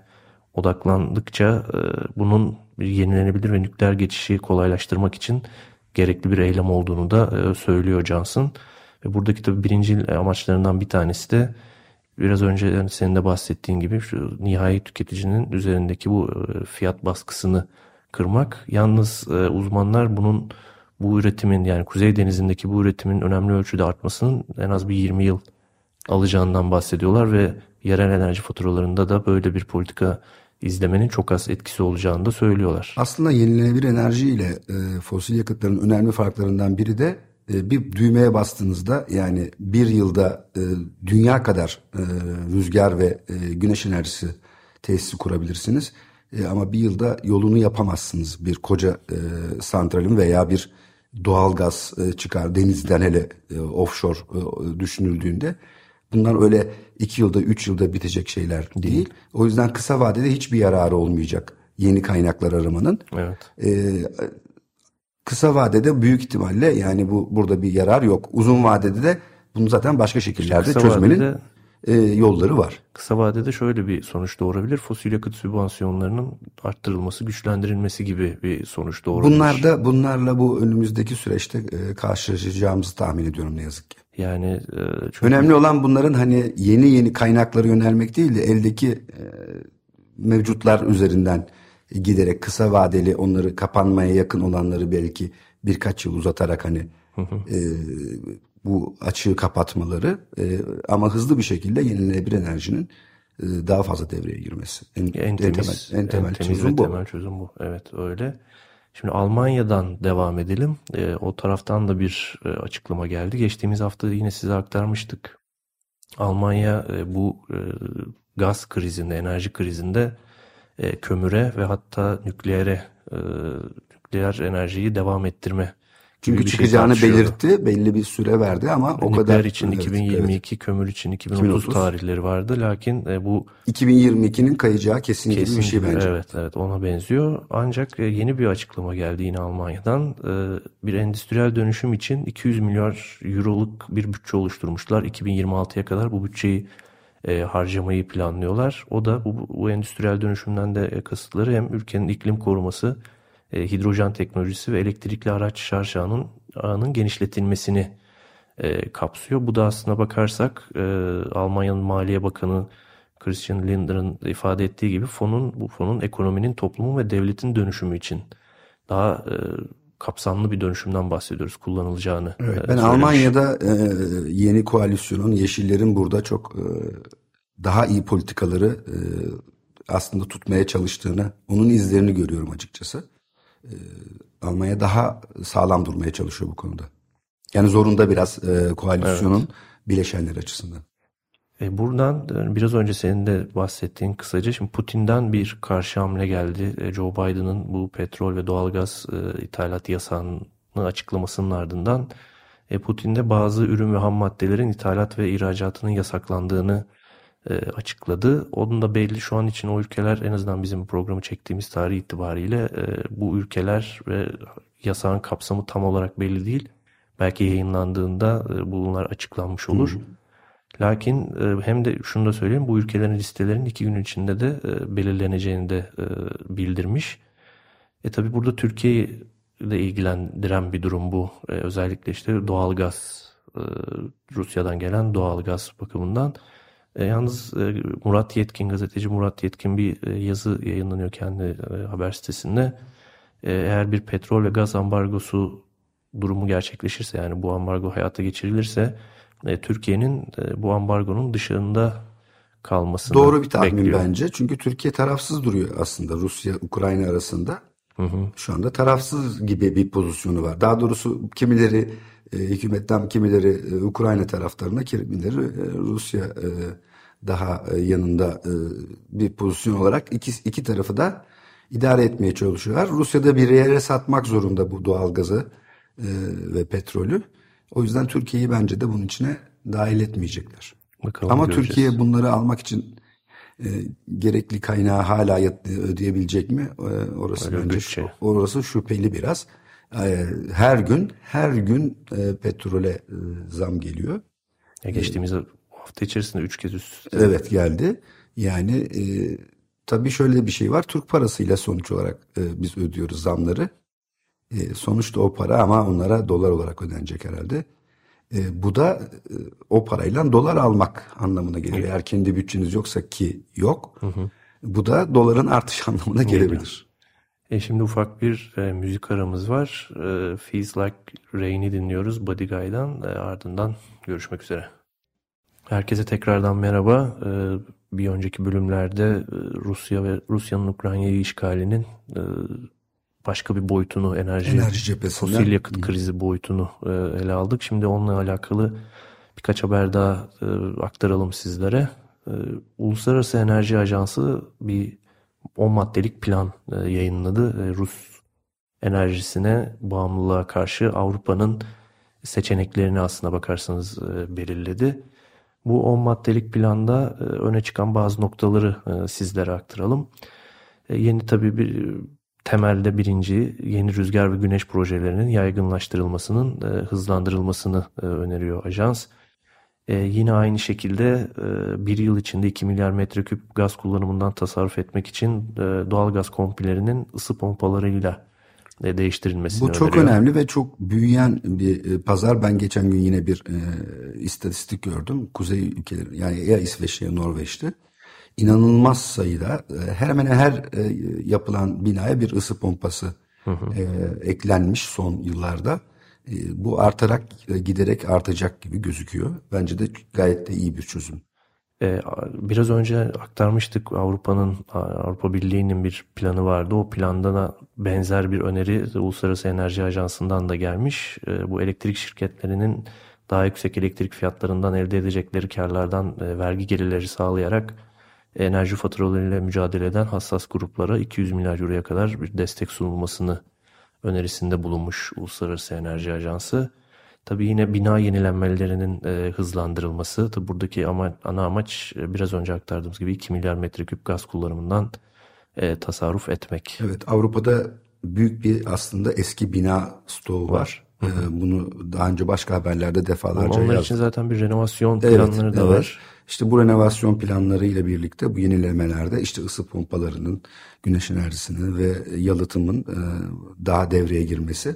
odaklandıkça e, bunun bir yenilenebilir ve nükleer geçişi kolaylaştırmak için gerekli bir eylem olduğunu da e, söylüyor Johnson. Ve buradaki tabii birinci amaçlarından bir tanesi de biraz önce senin de bahsettiğin gibi şu nihai tüketicinin üzerindeki bu e, fiyat baskısını kırmak. Yalnız uzmanlar bunun bu üretimin yani Kuzey Denizi'ndeki bu üretimin önemli ölçüde artmasının en az bir 20 yıl alacağından bahsediyorlar ve yerel enerji faturalarında da böyle bir politika izlemenin çok az etkisi olacağını da söylüyorlar. Aslında yenilenebilir enerji ile e, fosil yakıtların önemli farklarından biri de e, bir düğmeye bastığınızda yani bir yılda e, dünya kadar e, rüzgar ve e, güneş enerjisi tesisi kurabilirsiniz. E, ama bir yılda yolunu yapamazsınız bir koca e, santralin veya bir doğal gaz e, çıkar denizden hele e, offshore e, düşünüldüğünde Bunlar öyle iki yılda, üç yılda bitecek şeyler değil. değil. O yüzden kısa vadede hiçbir yararı olmayacak yeni kaynaklar aramanın. Evet. Ee, kısa vadede büyük ihtimalle yani bu burada bir yarar yok. Uzun vadede de bunu zaten başka şekillerde kısa çözmenin vadede, e, yolları var. Kısa vadede şöyle bir sonuç doğurabilir. Fosil yakıt sübvansiyonlarının arttırılması, güçlendirilmesi gibi bir sonuç doğurabilir. Bunlar da bunlarla bu önümüzdeki süreçte e, karşılaşacağımızı tahmin ediyorum ne yazık ki. Yani e, çünkü... önemli olan bunların hani yeni yeni kaynaklara yönelmek değil de eldeki e, mevcutlar üzerinden giderek kısa vadeli onları kapanmaya yakın olanları belki birkaç yıl uzatarak hani E, bu açığı kapatmaları e, ama hızlı bir şekilde yenilenebilir enerjinin e, daha fazla devreye girmesi. En, en, temiz, en temel, en temel en temiz çözüm bu. temel çözüm bu. Evet öyle. Şimdi Almanya'dan devam edelim. E, o taraftan da bir e, açıklama geldi. Geçtiğimiz hafta yine size aktarmıştık. Almanya e, bu e, gaz krizinde, enerji krizinde e, kömüre ve hatta nükleere, e, nükleer enerjiyi devam ettirme çünkü şey çıkacağını şey belirtti, belli bir süre verdi ama Nükleer o kadar için evet, 2022, evet. kömür için 2030, 2030 tarihleri vardı. Lakin e, bu 2022'nin kayacağı kesin, kesin gibi bir şey bence. Evet, evet ona benziyor. Ancak e, yeni bir açıklama geldi yine Almanya'dan. E, bir endüstriyel dönüşüm için 200 milyar euroluk bir bütçe oluşturmuşlar. 2026'ya kadar bu bütçeyi e, harcamayı planlıyorlar. O da bu, bu endüstriyel dönüşümden de kasıtları hem ülkenin iklim koruması e, hidrojen teknolojisi ve elektrikli araç şarj ağının, ağının genişletilmesini e, kapsıyor. Bu da aslına bakarsak e, Almanya'nın Maliye Bakanı Christian Lindner'ın ifade ettiği gibi fonun bu fonun ekonominin, toplumun ve devletin dönüşümü için daha e, kapsamlı bir dönüşümden bahsediyoruz kullanılacağını. Evet, e, ben söylemiş. Almanya'da e, yeni koalisyonun Yeşillerin burada çok e, daha iyi politikaları e, aslında tutmaya çalıştığını, onun izlerini görüyorum açıkçası e, Almanya daha sağlam durmaya çalışıyor bu konuda. Yani zorunda biraz e, koalisyonun evet. bileşenler açısından. E buradan e, biraz önce senin de bahsettiğin kısaca şimdi Putin'den bir karşı hamle geldi. E, Joe Biden'ın bu petrol ve doğalgaz e, ithalat yasağını açıklamasının ardından e, Putin bazı ürün ve ham maddelerin ithalat ve ihracatının yasaklandığını açıkladı. Onun da belli şu an için o ülkeler en azından bizim programı çektiğimiz tarih itibariyle e, bu ülkeler ve yasağın kapsamı tam olarak belli değil. Belki yayınlandığında e, bunlar açıklanmış olur. Hı. Lakin e, hem de şunu da söyleyeyim bu ülkelerin listelerin iki gün içinde de e, belirleneceğini de e, bildirmiş. E tabi burada Türkiye'yi de ilgilendiren bir durum bu. E, özellikle işte doğalgaz e, Rusya'dan gelen doğalgaz bakımından. E, yalnız e, Murat Yetkin, gazeteci Murat Yetkin bir e, yazı yayınlanıyor kendi e, haber sitesinde. E, eğer bir petrol ve gaz ambargosu durumu gerçekleşirse yani bu ambargo hayata geçirilirse e, Türkiye'nin e, bu ambargonun dışında kalmasını Doğru bir tahmin bekliyor. bence. Çünkü Türkiye tarafsız duruyor aslında Rusya-Ukrayna arasında. Hı hı. Şu anda tarafsız gibi bir pozisyonu var. Daha doğrusu kimileri e, hükümetten, kimileri e, Ukrayna taraftarına, kimileri e, Rusya e, daha e, yanında e, bir pozisyon olarak iki, iki tarafı da idare etmeye çalışıyorlar. Rusya'da bir yere satmak zorunda bu doğalgazı e, ve petrolü. O yüzden Türkiye'yi bence de bunun içine dahil etmeyecekler. Bakalım Ama göreceğiz. Türkiye bunları almak için e, gerekli kaynağı hala ödeyebilecek mi? E, orası Öyle bence bütçe. şu- orası şüpheli biraz. E, her gün her gün e, petrole e, zam geliyor. Ya geçtiğimiz hafta içerisinde 3 kez üst üste Evet geldi. Yani e, tabii şöyle bir şey var. Türk parasıyla sonuç olarak e, biz ödüyoruz zamları. E, sonuçta o para ama onlara dolar olarak ödenecek herhalde. E, bu da e, o parayla dolar almak anlamına geliyor. Eğer kendi bütçeniz yoksa ki yok. Bu da doların artış (laughs) anlamına gelebilir. E şimdi ufak bir e, müzik aramız var. E, Feels Like Rain'i dinliyoruz Buddy Guy'dan. E, ardından görüşmek üzere. Herkese tekrardan merhaba. E, bir önceki bölümlerde e, Rusya ve Rusya'nın Ukrayna'yı işgalinin e, başka bir boyutunu, enerji, Enerji cephesinden. fosil yakıt krizi boyutunu e, ele aldık. Şimdi onunla alakalı birkaç haber daha e, aktaralım sizlere. E, Uluslararası Enerji Ajansı bir 10 maddelik plan e, yayınladı. E, Rus enerjisine bağımlılığa karşı Avrupa'nın seçeneklerini aslına bakarsanız e, belirledi. Bu 10 maddelik planda öne çıkan bazı noktaları sizlere aktaralım. Yeni tabii bir temelde birinci yeni rüzgar ve güneş projelerinin yaygınlaştırılmasının hızlandırılmasını öneriyor ajans. E, yine aynı şekilde e, bir yıl içinde 2 milyar metreküp gaz kullanımından tasarruf etmek için e, doğal gaz kompilerinin ısı pompalarıyla e, değiştirilmesini Bu çok öneriyor. önemli ve çok büyüyen bir e, pazar. Ben geçen gün yine bir e, istatistik gördüm. Kuzey ülkeleri yani ya İsveç'te ya Norveç'te inanılmaz sayıda e, hemen her e, yapılan binaya bir ısı pompası e, eklenmiş son yıllarda. E, bu artarak e, giderek artacak gibi gözüküyor. Bence de gayet de iyi bir çözüm. E, Biraz önce aktarmıştık Avrupa'nın Avrupa Birliği'nin bir planı vardı. O planda da benzer bir öneri Uluslararası Enerji Ajansı'ndan da gelmiş. Bu elektrik şirketlerinin daha yüksek elektrik fiyatlarından elde edecekleri karlardan vergi gelirleri sağlayarak enerji faturalarıyla mücadele eden hassas gruplara 200 milyar euroya kadar bir destek sunulmasını önerisinde bulunmuş Uluslararası Enerji Ajansı. Tabii yine bina yenilenmelerinin e, hızlandırılması. Tabii buradaki ama, ana amaç e, biraz önce aktardığımız gibi 2 milyar metreküp gaz kullanımından e, tasarruf etmek. Evet Avrupa'da büyük bir aslında eski bina stoğu var. E, bunu daha önce başka haberlerde defalarca Onlar yazdık. için zaten bir renovasyon Evet, planları da evet. var. İşte bu renovasyon planları ile birlikte bu yenilemelerde işte ısı pompalarının, güneş enerjisinin ve yalıtımın e, daha devreye girmesi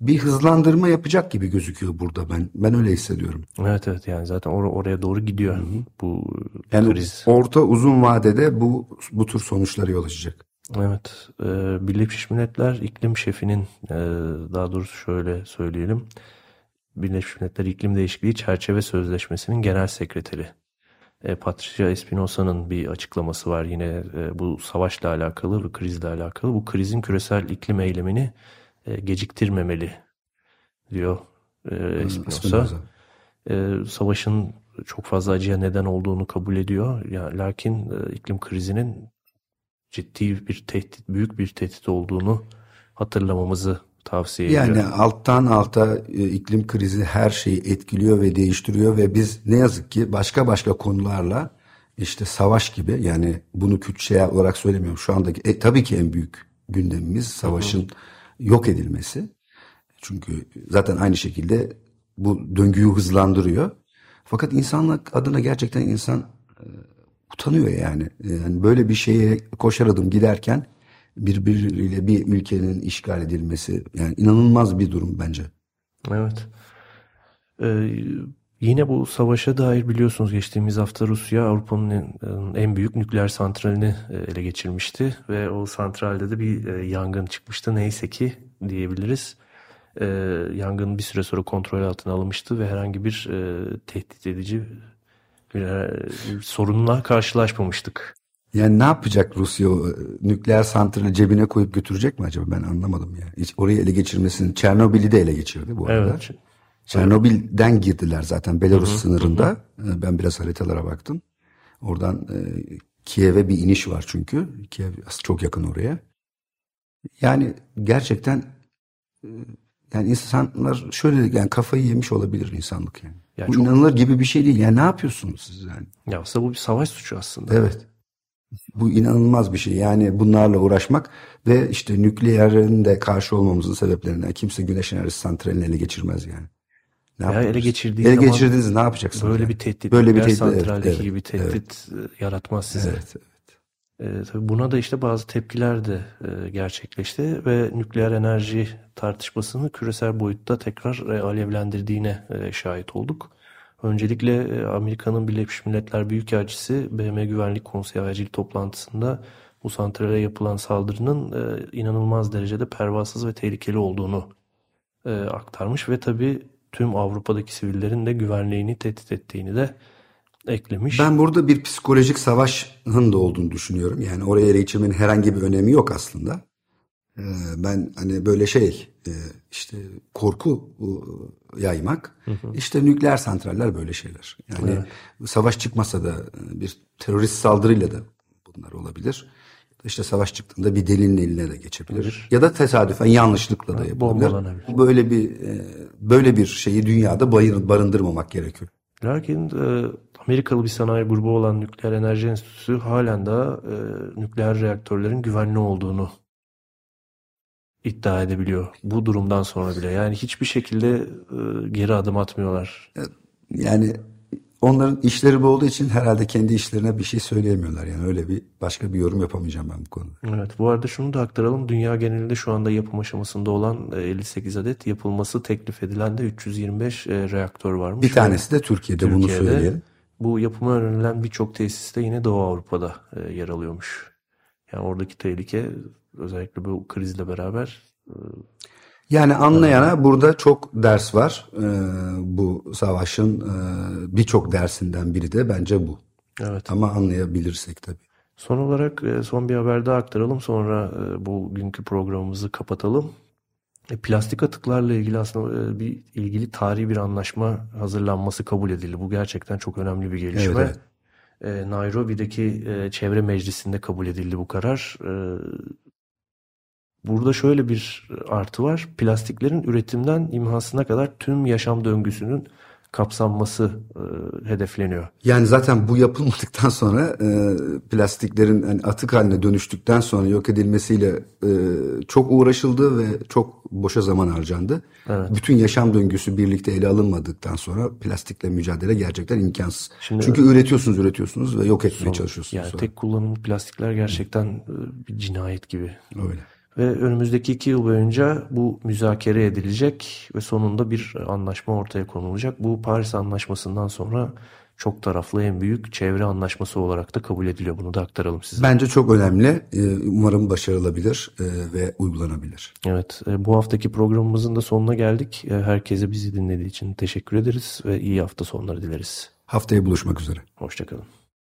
bir hızlandırma yapacak gibi gözüküyor burada ben. Ben öyle hissediyorum. Evet evet yani zaten or- oraya doğru gidiyor bu Yani kriz. orta uzun vadede bu bu tür sonuçlara yol açacak. Evet, e, Birleşmiş Milletler iklim şefinin e, daha doğrusu şöyle söyleyelim. Birleşmiş Milletler İklim Değişikliği Çerçeve Sözleşmesi'nin genel sekreteri. E, Patricia Espinossa'nın bir açıklaması var yine e, bu savaşla alakalı ve krizle alakalı. Bu krizin küresel iklim eylemini e, geciktirmemeli diyor e, Espinossa. Spinoza. E, savaşın çok fazla acıya neden olduğunu kabul ediyor. Ya, lakin e, iklim krizinin ciddi bir tehdit, büyük bir tehdit olduğunu hatırlamamızı tavsiye ediyor. Yani alttan alta e, iklim krizi her şeyi etkiliyor ve değiştiriyor ve biz ne yazık ki başka başka konularla işte savaş gibi yani bunu küçük şey olarak söylemiyorum. Şu andaki e, tabii ki en büyük gündemimiz savaşın yok edilmesi. Çünkü zaten aynı şekilde bu döngüyü hızlandırıyor. Fakat insanlık adına gerçekten insan e, utanıyor yani. Yani böyle bir şeye koşar adım giderken birbiriyle bir ülkenin işgal edilmesi yani inanılmaz bir durum bence. Evet. Ee, Yine bu savaşa dair biliyorsunuz geçtiğimiz hafta Rusya Avrupa'nın en büyük nükleer santralini e, ele geçirmişti ve o santralde de bir e, yangın çıkmıştı. Neyse ki diyebiliriz. E, yangın bir süre sonra kontrol altına alınmıştı ve herhangi bir tehdit edici bir, bir sorunla karşılaşmamıştık. Yani ne yapacak Rusya nükleer santrali cebine koyup götürecek mi acaba ben anlamadım ya. Hiç orayı ele geçirmesini Çernobil'i de ele geçirdi bu arada. Evet. Çernobil'den girdiler zaten Belarus hı hı, sınırında. Hı. Ee, ben biraz haritalara baktım. Oradan e, Kiev'e bir iniş var çünkü. Kiev çok yakın oraya. Yani gerçekten e, yani insanlar şöyle yani kafayı yemiş olabilir insanlık yani. Yani bu çok... inanılır gibi bir şey değil. Yani ne yapıyorsunuz siz yani? Ya aslında bu bir savaş suçu aslında. Evet. Bu inanılmaz bir şey. Yani bunlarla uğraşmak ve işte nükleerin de karşı olmamızın sebeplerinden kimse güneş enerjisi santralini ele geçirmez yani. Ne ya ele geçirdiği ele zaman geçirdiniz ne yapacaksınız? Böyle yani? bir tehdit. Böyle bir tehdit. Santraldeki evet, gibi tehdit evet. yaratmaz size. Evet. E, tabii buna da işte bazı tepkiler de e, gerçekleşti ve nükleer enerji tartışmasını küresel boyutta tekrar e, alevlendirdiğine e, şahit olduk. Öncelikle e, Amerika'nın Birleşmiş Milletler Büyükelçisi BM Güvenlik Konseyi acil toplantısında bu santrale yapılan saldırının e, inanılmaz derecede pervasız ve tehlikeli olduğunu e, aktarmış ve tabii tüm Avrupa'daki sivillerin de güvenliğini tehdit ettiğini de eklemiş. Ben burada bir psikolojik savaşın da olduğunu düşünüyorum. Yani oraya geçirmenin herhangi bir önemi yok aslında. Ee, ben hani böyle şey e, işte korku yaymak hı hı. işte nükleer santraller böyle şeyler. Yani evet. savaş çıkmasa da e, bir terörist saldırıyla da bunlar olabilir. İşte savaş çıktığında bir delinin eline de geçebilir. Evet. Ya da tesadüfen yanlışlıkla da yapılabilir. Böyle bir e, böyle bir şeyi dünyada barındırmamak gerekiyor. Lakin e, Amerikalı bir sanayi grubu olan Nükleer Enerji Enstitüsü halen de e, nükleer reaktörlerin güvenli olduğunu iddia edebiliyor. Bu durumdan sonra bile. Yani hiçbir şekilde e, geri adım atmıyorlar. Yani onların işleri bu olduğu için herhalde kendi işlerine bir şey söyleyemiyorlar. Yani öyle bir başka bir yorum yapamayacağım ben bu konuda. Evet bu arada şunu da aktaralım. Dünya genelinde şu anda yapım aşamasında olan 58 e, adet yapılması teklif edilen de 325 e, reaktör varmış. Bir tanesi de Türkiye'de, Türkiye'de bunu söyleyelim. Bu yapıma önerilen birçok tesiste yine Doğu Avrupa'da e, yer alıyormuş. Yani oradaki tehlike özellikle bu krizle beraber yani anlayana burada çok ders var. Ee, bu savaşın e, birçok dersinden biri de bence bu. Evet. Ama anlayabilirsek tabii. Son olarak e, son bir haber daha aktaralım sonra e, bugünkü programımızı kapatalım. Plastik atıklarla ilgili aslında bir ilgili tarihi bir anlaşma hazırlanması kabul edildi. Bu gerçekten çok önemli bir gelişme. Evet, evet. Nairobi'deki çevre meclisinde kabul edildi bu karar. Burada şöyle bir artı var. Plastiklerin üretimden imhasına kadar tüm yaşam döngüsünün kapsanması e, hedefleniyor. Yani zaten bu yapılmadıktan sonra e, plastiklerin yani atık haline dönüştükten sonra yok edilmesiyle e, çok uğraşıldı ve çok boşa zaman harcandı. Evet. Bütün yaşam döngüsü birlikte ele alınmadıktan sonra plastikle mücadele gerçekten imkansız. Şimdi, Çünkü üretiyorsunuz üretiyorsunuz ve yok etmeye son, çalışıyorsunuz. Yani sonra. tek kullanım plastikler gerçekten e, bir cinayet gibi. Öyle. Ve önümüzdeki iki yıl boyunca bu müzakere edilecek ve sonunda bir anlaşma ortaya konulacak. Bu Paris Anlaşması'ndan sonra çok taraflı en büyük çevre anlaşması olarak da kabul ediliyor. Bunu da aktaralım size. Bence çok önemli. Ee, umarım başarılabilir e, ve uygulanabilir. Evet. E, bu haftaki programımızın da sonuna geldik. E, herkese bizi dinlediği için teşekkür ederiz ve iyi hafta sonları dileriz. Haftaya buluşmak üzere. Hoşçakalın.